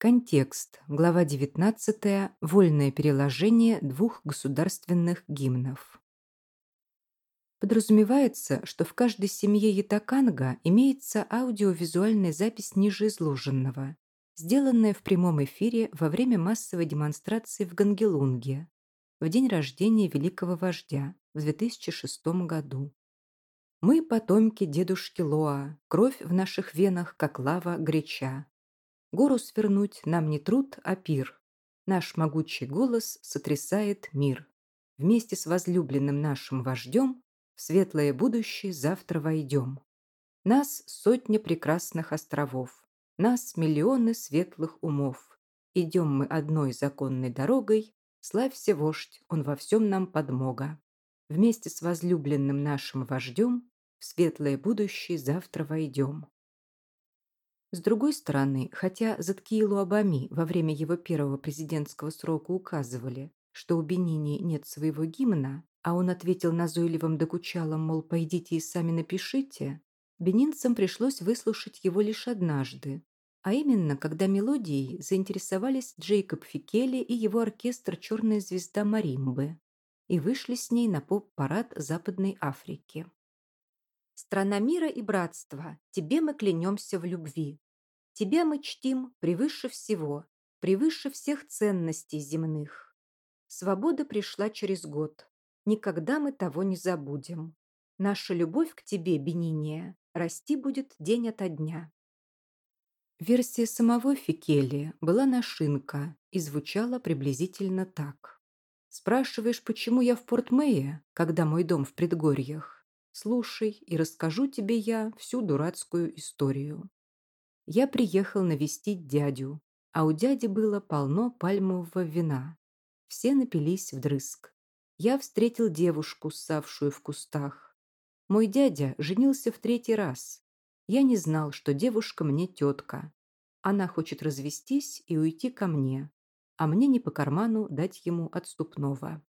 Контекст. Глава 19. Вольное переложение двух государственных гимнов. Подразумевается, что в каждой семье Ятаканга имеется аудиовизуальная запись ниже изложенного, сделанная в прямом эфире во время массовой демонстрации в Гангелунге в день рождения великого вождя в 2006 году. Мы потомки дедушки Лоа, кровь в наших венах, как лава греча. Гору свернуть нам не труд, а пир. Наш могучий голос сотрясает мир. Вместе с возлюбленным нашим вождем в светлое будущее завтра войдем. Нас сотня прекрасных островов, нас миллионы светлых умов. Идем мы одной законной дорогой, славься вождь, он во всем нам подмога. Вместе с возлюбленным нашим вождем в светлое будущее завтра войдем. С другой стороны, хотя Заткиилу Абами во время его первого президентского срока указывали, что у Бенини нет своего гимна, а он ответил назойливым докучалом, мол, пойдите и сами напишите, бенинцам пришлось выслушать его лишь однажды, а именно, когда мелодией заинтересовались Джейкоб Фикели и его оркестр «Черная звезда Маримбы» и вышли с ней на поп-парад Западной Африки. Страна мира и братства, тебе мы клянемся в любви. Тебя мы чтим превыше всего, превыше всех ценностей земных. Свобода пришла через год. Никогда мы того не забудем. Наша любовь к тебе, Бениния, расти будет день ото дня. Версия самого Фикели была нашинка и звучала приблизительно так. «Спрашиваешь, почему я в Порт-Мэе, когда мой дом в предгорьях? Слушай, и расскажу тебе я всю дурацкую историю. Я приехал навестить дядю, а у дяди было полно пальмового вина. Все напились вдрызг. Я встретил девушку, ссавшую в кустах. Мой дядя женился в третий раз. Я не знал, что девушка мне тетка. Она хочет развестись и уйти ко мне, а мне не по карману дать ему отступного.